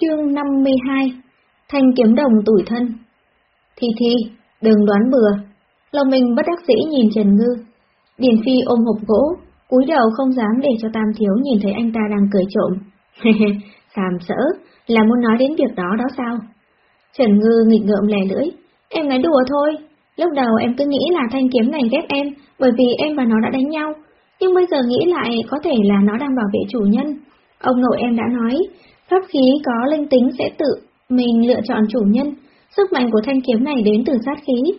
Chương 52 Thanh kiếm đồng tủi thân Thi Thi, đừng đoán bừa. Lòng mình bất đắc dĩ nhìn Trần Ngư. Điền Phi ôm hộp gỗ, cúi đầu không dám để cho Tam Thiếu nhìn thấy anh ta đang cười trộm. Sàm sỡ, là muốn nói đến việc đó đó sao? Trần Ngư nghịch ngợm lè lưỡi. Em nói đùa thôi. Lúc đầu em cứ nghĩ là thanh kiếm này ghét em, bởi vì em và nó đã đánh nhau. Nhưng bây giờ nghĩ lại có thể là nó đang bảo vệ chủ nhân. Ông nội em đã nói, pháp khí có linh tính sẽ tự mình lựa chọn chủ nhân. Sức mạnh của thanh kiếm này đến từ sát khí.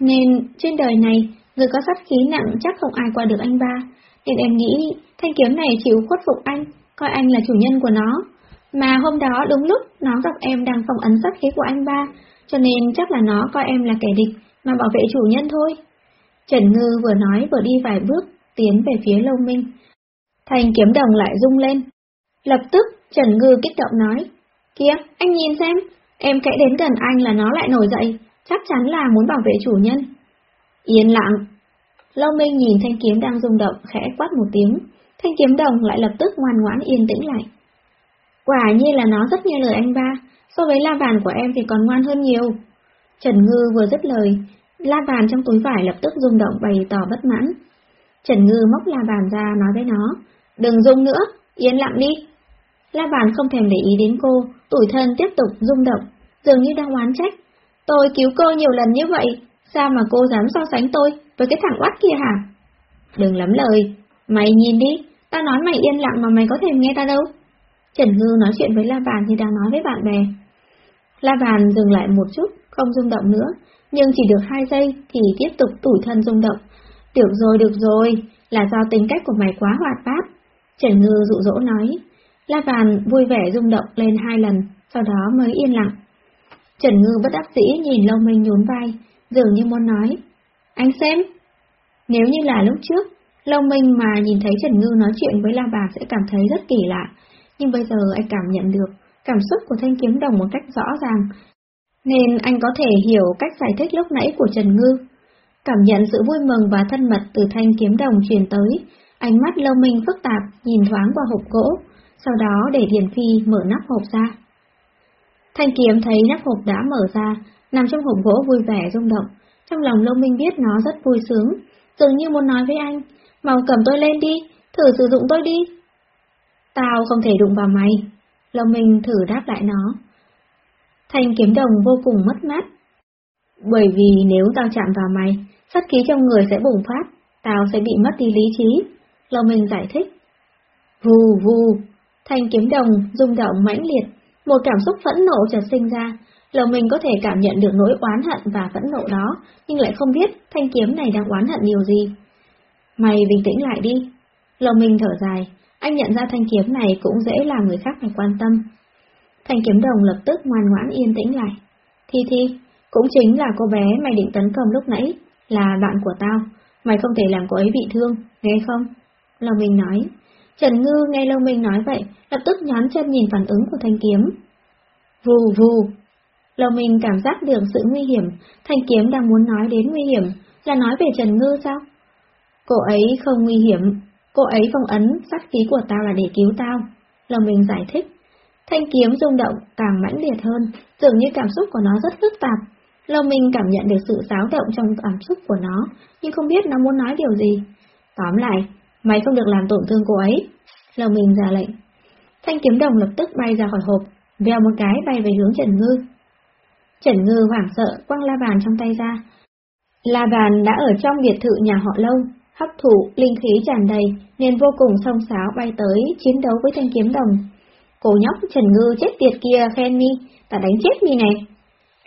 Nên trên đời này, người có sát khí nặng chắc không ai qua được anh ba. Nên em nghĩ thanh kiếm này chịu khuất phục anh, coi anh là chủ nhân của nó. Mà hôm đó đúng lúc nó gặp em đang phòng ấn sát khí của anh ba, cho nên chắc là nó coi em là kẻ địch mà bảo vệ chủ nhân thôi. Trần Ngư vừa nói vừa đi vài bước, tiến về phía Lâu Minh. Thanh kiếm đồng lại rung lên. Lập tức, Trần Ngư kích động nói, Kìa, anh nhìn xem, em kẽ đến gần anh là nó lại nổi dậy, chắc chắn là muốn bảo vệ chủ nhân. Yên lặng. Lâu Minh nhìn thanh kiếm đang rung động, khẽ quát một tiếng, thanh kiếm đồng lại lập tức ngoan ngoãn yên tĩnh lại. Quả nhiên là nó rất như lời anh ba, so với la bàn của em thì còn ngoan hơn nhiều. Trần Ngư vừa dứt lời, la bàn trong túi vải lập tức rung động bày tỏ bất mãn. Trần Ngư móc la bàn ra nói với nó, đừng rung nữa, yên lặng đi. La bàn không thèm để ý đến cô, tủi thân tiếp tục rung động, dường như đang oán trách. Tôi cứu cô nhiều lần như vậy, sao mà cô dám so sánh tôi với cái thằng oát kia hả? Đừng lắm lời, mày nhìn đi, ta nói mày yên lặng mà mày có thèm nghe ta đâu. Trần Ngư nói chuyện với La Bàn như đang nói với bạn bè. La Bàn dừng lại một chút, không rung động nữa, nhưng chỉ được hai giây thì tiếp tục tủi thân rung động. Được rồi, được rồi, là do tính cách của mày quá hoạt bát. Trần Ngư dụ dỗ nói. La Bàn vui vẻ rung động lên hai lần, sau đó mới yên lặng. Trần Ngư bất đắc dĩ nhìn Lâu Minh nhún vai, dường như muốn nói. Anh xem! Nếu như là lúc trước, Lâu Minh mà nhìn thấy Trần Ngư nói chuyện với La Bà sẽ cảm thấy rất kỳ lạ, nhưng bây giờ anh cảm nhận được cảm xúc của thanh kiếm đồng một cách rõ ràng, nên anh có thể hiểu cách giải thích lúc nãy của Trần Ngư. Cảm nhận sự vui mừng và thân mật từ thanh kiếm đồng truyền tới, ánh mắt lâu minh phức tạp nhìn thoáng qua hộp gỗ, sau đó để Điền Phi mở nắp hộp ra. Thanh kiếm thấy nắp hộp đã mở ra, nằm trong hộp gỗ vui vẻ rung động, trong lòng lâu minh biết nó rất vui sướng, dường như muốn nói với anh, mau cầm tôi lên đi, thử sử dụng tôi đi. Tao không thể đụng vào mày. Lâu Minh thử đáp lại nó. Thanh kiếm đồng vô cùng mất mát. Bởi vì nếu tao chạm vào mày, sát khí trong người sẽ bùng phát, tao sẽ bị mất đi lý trí. Lâu Minh giải thích. Vù vù, thanh kiếm đồng rung động mãnh liệt, một cảm xúc phẫn nộ chợt sinh ra. lòng mình có thể cảm nhận được nỗi oán hận và phẫn nộ đó, nhưng lại không biết thanh kiếm này đang oán hận điều gì. Mày bình tĩnh lại đi. Lòng mình thở dài, anh nhận ra thanh kiếm này cũng dễ làm người khác phải quan tâm. Thanh kiếm đồng lập tức ngoan ngoãn yên tĩnh lại. Thi Thi, cũng chính là cô bé mày định tấn công lúc nãy, là bạn của tao, mày không thể làm cô ấy bị thương, nghe không? Lòng mình nói. Trần Ngư nghe Lâu Minh nói vậy, lập tức nhón chân nhìn phản ứng của thanh kiếm. Vù vù. Lâu Minh cảm giác được sự nguy hiểm, thanh kiếm đang muốn nói đến nguy hiểm, là nói về Trần Ngư sao? Cô ấy không nguy hiểm, Cô ấy phong ấn sát khí của tao là để cứu tao. Lâu Minh giải thích. Thanh kiếm rung động càng mãnh liệt hơn, dường như cảm xúc của nó rất phức tạp. Lâu Minh cảm nhận được sự xáo động trong cảm xúc của nó, nhưng không biết nó muốn nói điều gì. Tóm lại, mày không được làm tổn thương cô ấy. Lòng mình ra lệnh. Thanh kiếm đồng lập tức bay ra khỏi hộp, vèo một cái bay về hướng Trần Ngư. Trần Ngư hoảng sợ quăng la bàn trong tay ra. La bàn đã ở trong biệt thự nhà họ Lông, hấp thụ linh khí tràn đầy nên vô cùng song sáo bay tới chiến đấu với thanh kiếm đồng. Cổ nhóc Trần Ngư chết tiệt kia khen mi, ta đánh chết mi này.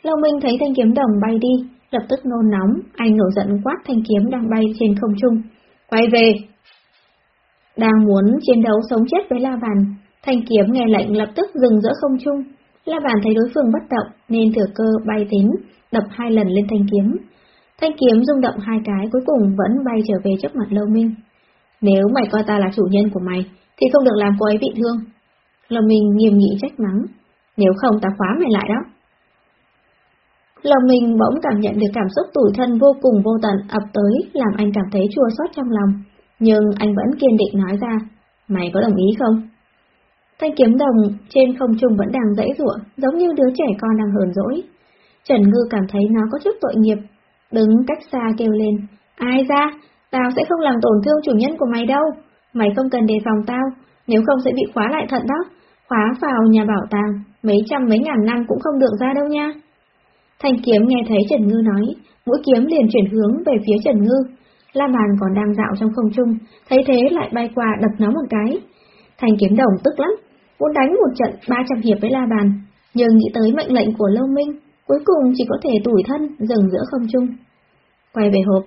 Lâu Minh thấy thanh kiếm đồng bay đi, lập tức nôn nóng, anh nổi giận quát thanh kiếm đang bay trên không trung. Quay về! Đang muốn chiến đấu sống chết với La Bàn, thanh kiếm nghe lệnh lập tức dừng giữa không trung. La Bàn thấy đối phương bất động nên thừa cơ bay tính, đập hai lần lên thanh kiếm. Thanh kiếm rung động hai cái cuối cùng vẫn bay trở về trước mặt Lâu Minh. Nếu mày coi ta là chủ nhân của mày, thì không được làm cô ấy bị thương. Lâu Minh nghiêm nghị trách mắng, nếu không ta khóa mày lại đó. Lòng mình bỗng cảm nhận được cảm xúc tủi thân vô cùng vô tận ập tới làm anh cảm thấy chua xót trong lòng, nhưng anh vẫn kiên định nói ra, mày có đồng ý không? Thanh kiếm đồng trên không trung vẫn đang dãy rủa, giống như đứa trẻ con đang hờn dỗi. Trần Ngư cảm thấy nó có chút tội nghiệp, đứng cách xa kêu lên, ai ra, tao sẽ không làm tổn thương chủ nhân của mày đâu, mày không cần đề phòng tao, nếu không sẽ bị khóa lại thận đó, khóa vào nhà bảo tàng, mấy trăm mấy ngàn năm cũng không được ra đâu nha. Thanh kiếm nghe thấy Trần Ngư nói, mũi kiếm liền chuyển hướng về phía Trần Ngư. La Bàn còn đang dạo trong không trung, thấy thế lại bay qua đập nó một cái. Thanh kiếm đồng tức lắm, muốn đánh một trận 300 hiệp với La Bàn, nhưng nghĩ tới mệnh lệnh của Lâu Minh, cuối cùng chỉ có thể tủi thân dừng giữa không trung. Quay về hộp.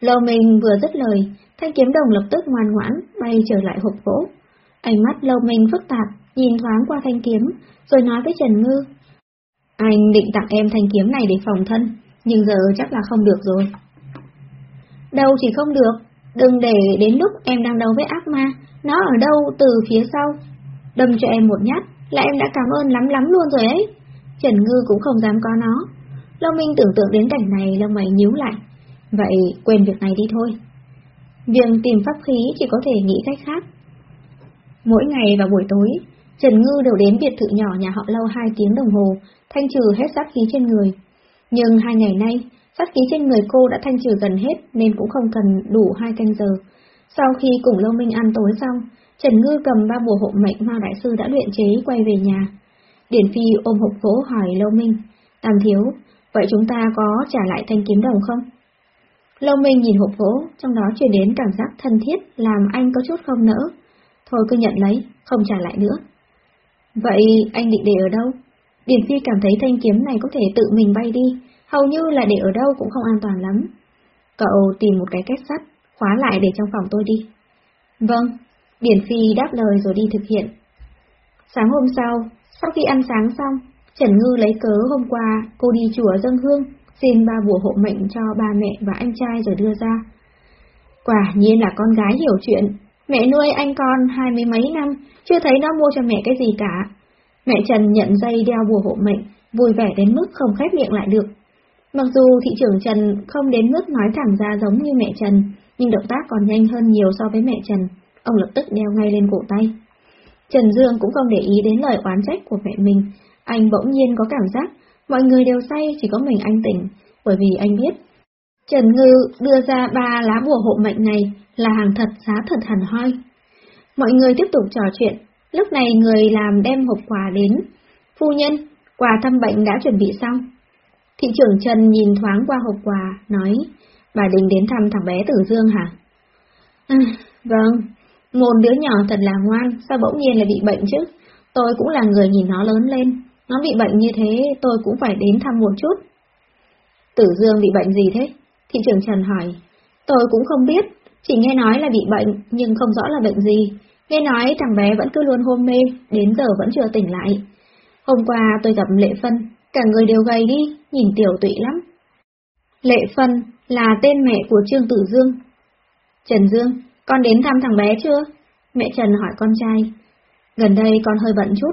Lâu Minh vừa dứt lời, thanh kiếm đồng lập tức ngoan ngoãn, bay trở lại hộp gỗ. Ánh mắt Lâu Minh phức tạp, nhìn thoáng qua thanh kiếm, rồi nói với Trần Ngư. Anh định tặng em thanh kiếm này để phòng thân, nhưng giờ chắc là không được rồi. Đâu thì không được, đừng để đến lúc em đang đấu với ác ma, nó ở đâu từ phía sau. Đâm cho em một nhát, là em đã cảm ơn lắm lắm luôn rồi ấy. Trần Ngư cũng không dám có nó. Long Minh tưởng tượng đến cảnh này lông mày nhíu lại. Vậy quên việc này đi thôi. Việc tìm pháp khí chỉ có thể nghĩ cách khác. Mỗi ngày vào buổi tối, Trần Ngư đều đến biệt thự nhỏ nhà họ lâu hai tiếng đồng hồ, thanh trừ hết sát khí trên người. Nhưng hai ngày nay, sát khí trên người cô đã thanh trừ gần hết nên cũng không cần đủ hai canh giờ. Sau khi cùng Lâu Minh ăn tối xong, Trần Ngư cầm ba bùa hộ mệnh ma Đại Sư đã luyện chế quay về nhà. Điển Phi ôm hộp gỗ hỏi Lâu Minh, Tam Thiếu, vậy chúng ta có trả lại thanh kiếm đồng không? Lâu Minh nhìn hộp gỗ, trong đó truyền đến cảm giác thân thiết làm anh có chút không nỡ. Thôi cứ nhận lấy, không trả lại nữa. Vậy anh định để ở đâu? Điển Phi cảm thấy thanh kiếm này có thể tự mình bay đi, hầu như là để ở đâu cũng không an toàn lắm. Cậu tìm một cái kết sắt, khóa lại để trong phòng tôi đi. Vâng, Điển Phi đáp lời rồi đi thực hiện. Sáng hôm sau, sau khi ăn sáng xong, Trần Ngư lấy cớ hôm qua cô đi chùa dâng hương, xin ba bùa hộ mệnh cho ba mẹ và anh trai rồi đưa ra. Quả nhiên là con gái hiểu chuyện, mẹ nuôi anh con hai mươi mấy năm, chưa thấy nó mua cho mẹ cái gì cả. Mẹ Trần nhận dây đeo bùa hộ mệnh, vui vẻ đến mức không khép miệng lại được. Mặc dù thị trưởng Trần không đến mức nói thẳng ra giống như mẹ Trần, nhưng động tác còn nhanh hơn nhiều so với mẹ Trần, ông lập tức đeo ngay lên cổ tay. Trần Dương cũng không để ý đến lời oán trách của mẹ mình, anh bỗng nhiên có cảm giác mọi người đều say chỉ có mình anh tỉnh, bởi vì anh biết. Trần Ngư đưa ra ba lá bùa hộ mệnh này là hàng thật giá thật hẳn hoi. Mọi người tiếp tục trò chuyện, lúc này người làm đem hộp quà đến. Phu nhân, quà thăm bệnh đã chuẩn bị xong. Thị trưởng Trần nhìn thoáng qua hộp quà, nói, bà định đến thăm thằng bé Tử Dương hả? À, vâng, một đứa nhỏ thật là ngoan, sao bỗng nhiên lại bị bệnh chứ? Tôi cũng là người nhìn nó lớn lên, nó bị bệnh như thế tôi cũng phải đến thăm một chút. Tử Dương bị bệnh gì thế? Thị trưởng Trần hỏi. Tôi cũng không biết, chỉ nghe nói là bị bệnh nhưng không rõ là bệnh gì. Nghe nói thằng bé vẫn cứ luôn hôn mê, đến giờ vẫn chưa tỉnh lại. Hôm qua tôi gặp Lệ Phân, cả người đều gầy đi, nhìn tiểu tụy lắm. Lệ Phân là tên mẹ của Trương Tử Dương. Trần Dương, con đến thăm thằng bé chưa? Mẹ Trần hỏi con trai. Gần đây con hơi bận chút,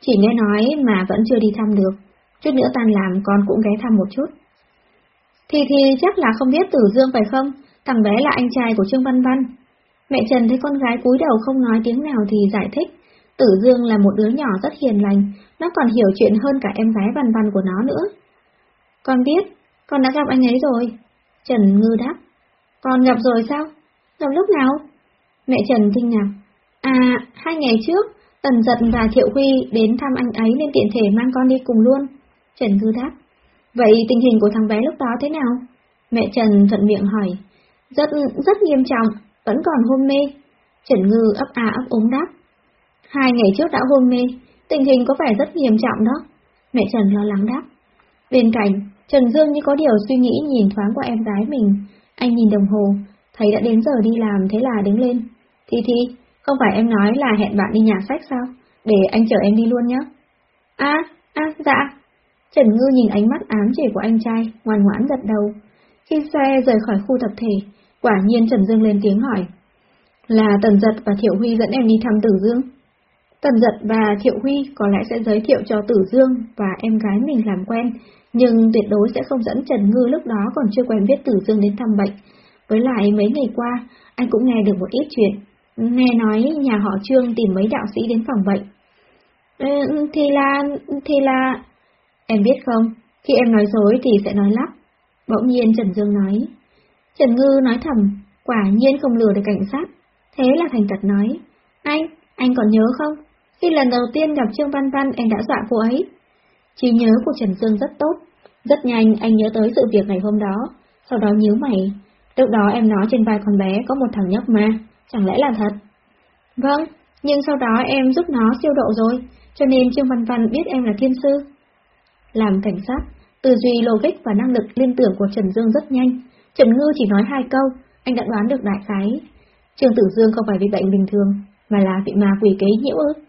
chỉ nghe nói mà vẫn chưa đi thăm được. Chút nữa tan làm con cũng ghé thăm một chút. Thì thì chắc là không biết Tử Dương phải không? Thằng bé là anh trai của Trương Văn Văn. Mẹ Trần thấy con gái cúi đầu không nói tiếng nào thì giải thích. Tử Dương là một đứa nhỏ rất hiền lành, nó còn hiểu chuyện hơn cả em gái Văn Văn của nó nữa. Con biết, con đã gặp anh ấy rồi. Trần Ngư đáp. Con gặp rồi sao? Gặp lúc nào? Mẹ Trần kinh ngạc. À, hai ngày trước, Tần Giật và Thiệu Huy đến thăm anh ấy nên tiện thể mang con đi cùng luôn. Trần Ngư đáp. Vậy tình hình của thằng bé lúc đó thế nào? Mẹ Trần thuận miệng hỏi. Rất, rất nghiêm trọng, vẫn còn hôn mê. Trần Ngư ấp a ấp ống đáp. Hai ngày trước đã hôn mê, tình hình có vẻ rất nghiêm trọng đó. Mẹ Trần lo lắng đáp. Bên cạnh, Trần Dương như có điều suy nghĩ nhìn thoáng qua em gái mình. Anh nhìn đồng hồ, thấy đã đến giờ đi làm thế là đứng lên. Thi Thi, không phải em nói là hẹn bạn đi nhà sách sao? Để anh chở em đi luôn nhé. À, à, dạ. Trần Ngư nhìn ánh mắt ám chỉ của anh trai, ngoan ngoãn gật đầu. Khi xe rời khỏi khu tập thể, quả nhiên Trần Dương lên tiếng hỏi. Là Tần Giật và Thiệu Huy dẫn em đi thăm Tử Dương. Tần Giật và Thiệu Huy có lẽ sẽ giới thiệu cho Tử Dương và em gái mình làm quen, nhưng tuyệt đối sẽ không dẫn Trần Ngư lúc đó còn chưa quen biết Tử Dương đến thăm bệnh. Với lại mấy ngày qua, anh cũng nghe được một ít chuyện. Nghe nói nhà họ Trương tìm mấy đạo sĩ đến phòng bệnh, Ừ, thì là, thì là... Em biết không, khi em nói dối thì sẽ nói lắp. Bỗng nhiên Trần Dương nói. Trần Ngư nói thầm, quả nhiên không lừa được cảnh sát. Thế là thành thật nói, anh, anh còn nhớ không? Khi lần đầu tiên gặp Trương Văn Văn em đã dọa cô ấy. Chỉ nhớ của Trần Dương rất tốt. Rất nhanh anh nhớ tới sự việc ngày hôm đó, sau đó nhíu mày. Lúc đó em nói trên vai con bé có một thằng nhóc ma, chẳng lẽ là thật? Vâng, nhưng sau đó em giúp nó siêu độ rồi, cho nên Trương Văn Văn biết em là thiên sư. Làm cảnh sát, tư duy logic và năng lực liên tưởng của Trần Dương rất nhanh. Trần Ngư chỉ nói hai câu, anh đã đoán được đại khái. Trương Tử Dương không phải bị bệnh bình thường, mà là bị ma quỷ kế nhiễu ư.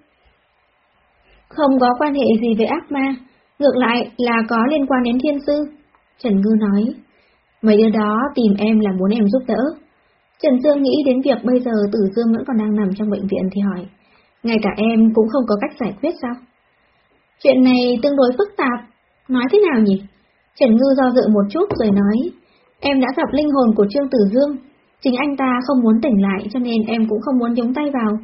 Không có quan hệ gì với ác ma, ngược lại là có liên quan đến thiên sư. Trần Ngư nói, mấy đứa đó tìm em là muốn em giúp đỡ. Trần Dương nghĩ đến việc bây giờ Tử Dương vẫn còn đang nằm trong bệnh viện thì hỏi, ngay cả em cũng không có cách giải quyết sao? Chuyện này tương đối phức tạp, nói thế nào nhỉ? Trần Ngư do dự một chút rồi nói, em đã gặp linh hồn của Trương Tử Dương, chính anh ta không muốn tỉnh lại cho nên em cũng không muốn nhúng tay vào.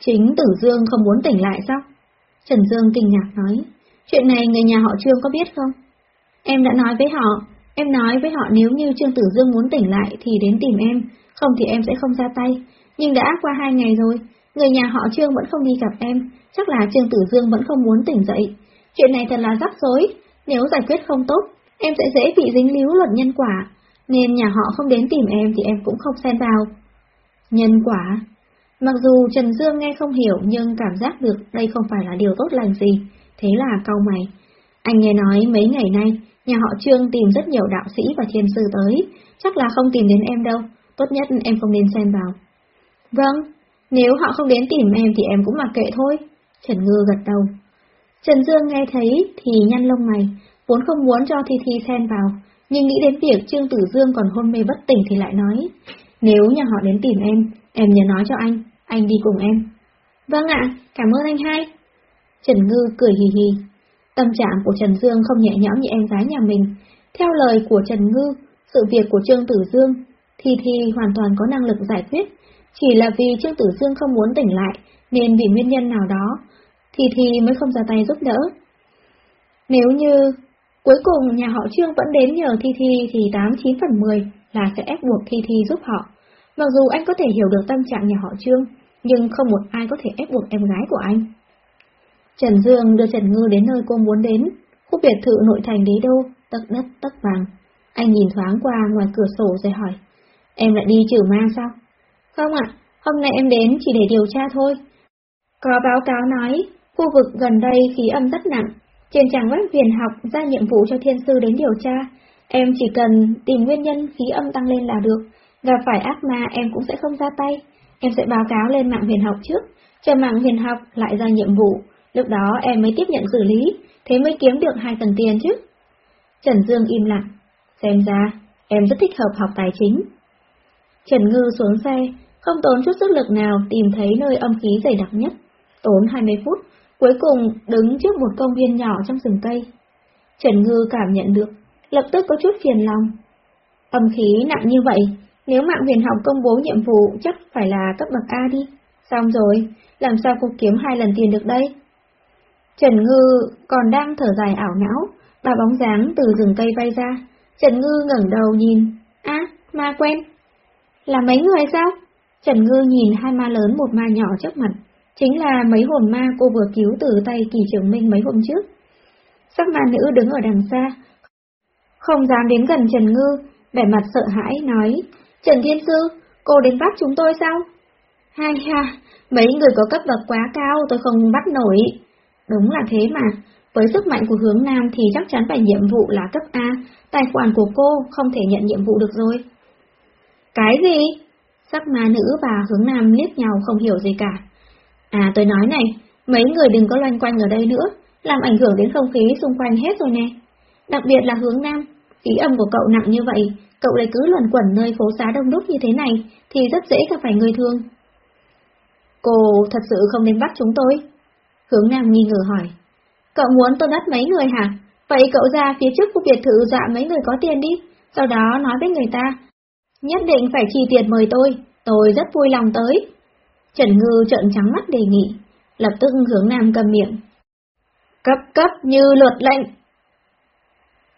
Chính Tử Dương không muốn tỉnh lại sao? Trần Dương kinh ngạc nói, chuyện này người nhà họ Trương có biết không? Em đã nói với họ, em nói với họ nếu như Trương Tử Dương muốn tỉnh lại thì đến tìm em, không thì em sẽ không ra tay. Nhưng đã qua hai ngày rồi, người nhà họ Trương vẫn không đi gặp em, chắc là Trương Tử Dương vẫn không muốn tỉnh dậy. Chuyện này thật là rắc rối, nếu giải quyết không tốt, em sẽ dễ bị dính líu luật nhân quả, nên nhà họ không đến tìm em thì em cũng không xen vào. Nhân quả Mặc dù Trần Dương nghe không hiểu nhưng cảm giác được đây không phải là điều tốt lành gì, thế là cau mày. Anh nghe nói mấy ngày nay, nhà họ Trương tìm rất nhiều đạo sĩ và thiên sư tới, chắc là không tìm đến em đâu, tốt nhất em không nên xen vào. Vâng, nếu họ không đến tìm em thì em cũng mặc kệ thôi. Trần Ngư gật đầu. Trần Dương nghe thấy thì nhăn lông mày, vốn không muốn cho Thi Thi xen vào, nhưng nghĩ đến việc Trương Tử Dương còn hôn mê bất tỉnh thì lại nói, nếu nhà họ đến tìm em, em nhớ nói cho anh, anh đi cùng em. Vâng ạ, cảm ơn anh hai. Trần Ngư cười hì hì. Tâm trạng của Trần Dương không nhẹ nhõm như em gái nhà mình. Theo lời của Trần Ngư, sự việc của Trương Tử Dương, Thi Thi hoàn toàn có năng lực giải quyết, chỉ là vì Trương Tử Dương không muốn tỉnh lại, nên vì nguyên nhân nào đó, Thi Thi mới không ra tay giúp đỡ. Nếu như cuối cùng nhà họ Trương vẫn đến nhờ Thi Thi thì 89 phần 10 là sẽ ép buộc Thi Thi giúp họ. Mặc dù anh có thể hiểu được tâm trạng nhà họ Trương, nhưng không một ai có thể ép buộc em gái của anh. Trần Dương đưa Trần Ngư đến nơi cô muốn đến, khu biệt thự nội thành đế đô, tấc đất tấc vàng. Anh nhìn thoáng qua ngoài cửa sổ rồi hỏi, em lại đi trừ ma sao? Không ạ, hôm nay em đến chỉ để điều tra thôi. Có báo cáo nói, khu vực gần đây khí âm rất nặng, trên trang web viền học ra nhiệm vụ cho thiên sư đến điều tra. Em chỉ cần tìm nguyên nhân khí âm tăng lên là được, gặp phải ác ma em cũng sẽ không ra tay. Em sẽ báo cáo lên mạng huyền học trước, chờ mạng huyền học lại ra nhiệm vụ, lúc đó em mới tiếp nhận xử lý, thế mới kiếm được hai phần tiền chứ. Trần Dương im lặng, xem ra em rất thích hợp học tài chính. Trần Ngư xuống xe, không tốn chút sức lực nào tìm thấy nơi âm khí dày đặc nhất, tốn 20 phút, cuối cùng đứng trước một công viên nhỏ trong rừng cây. Trần Ngư cảm nhận được, lập tức có chút phiền lòng. Âm khí nặng như vậy, nếu mạng huyền học công bố nhiệm vụ chắc phải là cấp bậc A đi. Xong rồi, làm sao cô kiếm hai lần tiền được đây? Trần Ngư còn đang thở dài ảo não, bà bóng dáng từ rừng cây bay ra. Trần Ngư ngẩng đầu nhìn. a ma quen. Là mấy người sao? Trần Ngư nhìn hai ma lớn một ma nhỏ trước mặt. Chính là mấy hồn ma cô vừa cứu từ tay kỳ trưởng minh mấy hôm trước. Sắc ma nữ đứng ở đằng xa. Không dám đến gần Trần Ngư, vẻ mặt sợ hãi, nói. Trần Thiên Sư, cô đến bắt chúng tôi sao? Hai ha, mấy người có cấp bậc quá cao tôi không bắt nổi. Đúng là thế mà, với sức mạnh của hướng Nam thì chắc chắn phải nhiệm vụ là cấp A, tài khoản của cô không thể nhận nhiệm vụ được rồi. Cái gì? Sắc ma nữ và hướng Nam liếc nhau không hiểu gì cả. À tôi nói này, mấy người đừng có loanh quanh ở đây nữa, làm ảnh hưởng đến không khí xung quanh hết rồi nè. Đặc biệt là hướng Nam, khí âm của cậu nặng như vậy, cậu lại cứ luẩn quẩn nơi phố xá đông đúc như thế này, thì rất dễ gặp phải người thương. Cô thật sự không nên bắt chúng tôi? Hướng Nam nghi ngờ hỏi. Cậu muốn tôi bắt mấy người hả? Vậy cậu ra phía trước khu biệt thự dọa mấy người có tiền đi, sau đó nói với người ta. Nhất định phải chi tiền mời tôi, tôi rất vui lòng tới. Trần Ngư trợn trắng mắt đề nghị. Lập tức hướng nam cầm miệng. Cấp cấp như luật lệnh.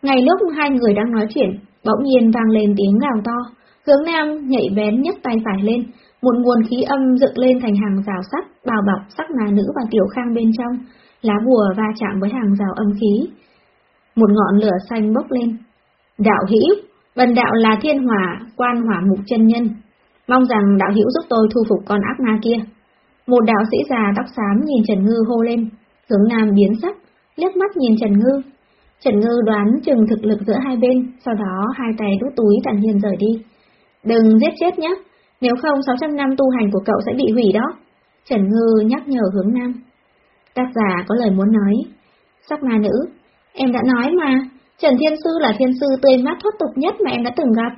Ngay lúc hai người đang nói chuyện, bỗng nhiên vang lên tiếng gào to. Hướng nam nhảy bén nhấc tay phải lên, một nguồn khí âm dựng lên thành hàng rào sắt, bao bọc sắc nà nữ và tiểu khang bên trong, lá bùa va chạm với hàng rào âm khí. Một ngọn lửa xanh bốc lên. Đạo hữu, bần đạo là thiên hỏa, quan hỏa mục chân nhân. Mong rằng đạo hữu giúp tôi thu phục con ác ma kia. Một đạo sĩ già tóc xám nhìn Trần Ngư hô lên, hướng nam biến sắc, liếc mắt nhìn Trần Ngư. Trần Ngư đoán chừng thực lực giữa hai bên, sau đó hai tay đút túi tản nhiên rời đi. Đừng giết chết nhé, nếu không 600 năm tu hành của cậu sẽ bị hủy đó. Trần Ngư nhắc nhở hướng nam. Tác giả có lời muốn nói. Sắc ma nữ, em đã nói mà, Trần Thiên Sư là thiên sư tươi mát thoát tục nhất mà em đã từng gặp.